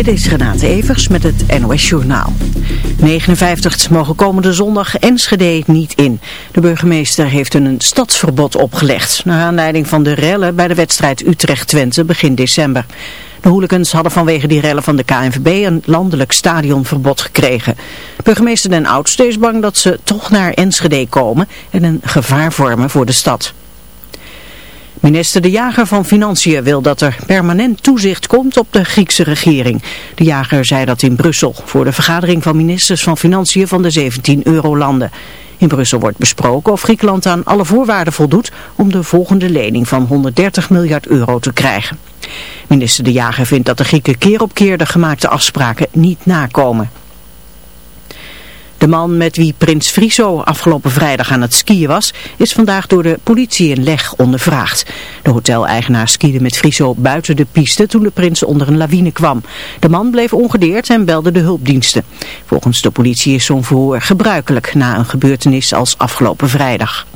Dit is Renate Evers met het NOS Journaal. 59 mogen komende zondag Enschede niet in. De burgemeester heeft een stadsverbod opgelegd... naar aanleiding van de rellen bij de wedstrijd Utrecht-Twente begin december. De hooligans hadden vanwege die rellen van de KNVB een landelijk stadionverbod gekregen. Burgemeester Den Oudste is bang dat ze toch naar Enschede komen en een gevaar vormen voor de stad. Minister De Jager van Financiën wil dat er permanent toezicht komt op de Griekse regering. De Jager zei dat in Brussel voor de vergadering van ministers van Financiën van de 17 eurolanden. In Brussel wordt besproken of Griekenland aan alle voorwaarden voldoet om de volgende lening van 130 miljard euro te krijgen. Minister De Jager vindt dat de Grieken keer op keer de gemaakte afspraken niet nakomen. De man met wie prins Friso afgelopen vrijdag aan het skiën was, is vandaag door de politie in Leg ondervraagd. De hoteleigenaar skiede met Friso buiten de piste toen de prins onder een lawine kwam. De man bleef ongedeerd en belde de hulpdiensten. Volgens de politie is zo'n verhoor gebruikelijk na een gebeurtenis als afgelopen vrijdag.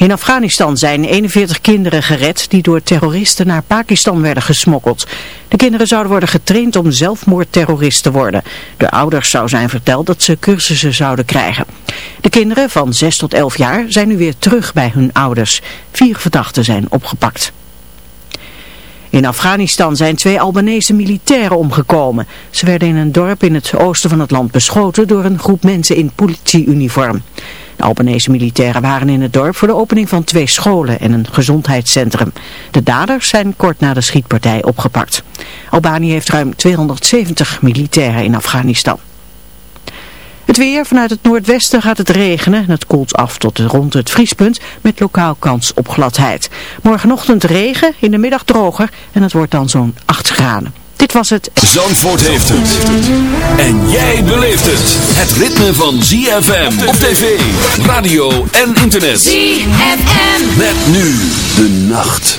In Afghanistan zijn 41 kinderen gered die door terroristen naar Pakistan werden gesmokkeld. De kinderen zouden worden getraind om zelfmoordterrorist te worden. De ouders zou zijn verteld dat ze cursussen zouden krijgen. De kinderen van 6 tot 11 jaar zijn nu weer terug bij hun ouders. Vier verdachten zijn opgepakt. In Afghanistan zijn twee Albanese militairen omgekomen. Ze werden in een dorp in het oosten van het land beschoten door een groep mensen in politieuniform. De Albanese militairen waren in het dorp voor de opening van twee scholen en een gezondheidscentrum. De daders zijn kort na de schietpartij opgepakt. Albanië heeft ruim 270 militairen in Afghanistan. Het weer, vanuit het noordwesten gaat het regenen en het koelt af tot rond het vriespunt met lokaal kans op gladheid. Morgenochtend regen, in de middag droger en het wordt dan zo'n 8 graden. Dit was het. Zandvoort heeft het. En jij beleeft het. Het ritme van ZFM op tv, radio en internet. ZFM. Met nu de nacht.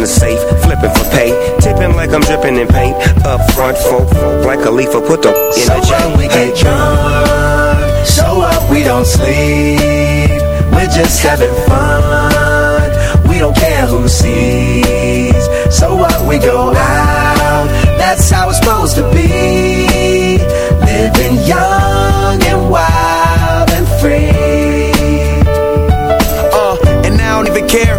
the safe, flipping for pay. Tipping like I'm dripping in paint. Up front, folk, folk like a leaf, put the in So the chain. what we get drunk, so up, we don't sleep. We're just having fun. We don't care who sees. So what we go out. That's how it's supposed to be. Living young and wild and free. Uh, and I don't even care.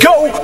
go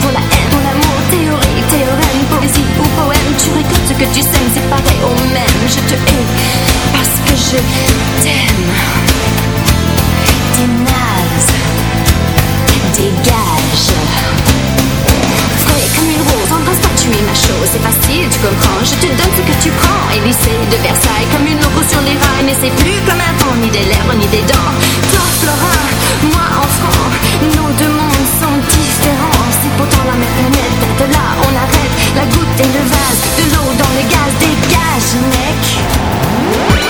pour la haine, pour l'amour Théorie, théorème, poésie ou poème. Tu récoltes ce que tu sèmes, c'est pareil au même. Je te hais parce que je t'aime. T'es naze Dégage Frais comme une rose, embrasse-toi, tu es ma chose. C'est facile, tu comprends, je te donne ce que tu prends. Élysée de Versailles, comme une loco sur les rails. Mais c'est plus comme un vent, ni des lèvres, ni des dents. Toi, Florin, moi, enfant Nos deux mondes sont différents C'est pourtant la même planète, de là on arrête. La goutte et le vase, de l'eau dans le gaz Dégage, mec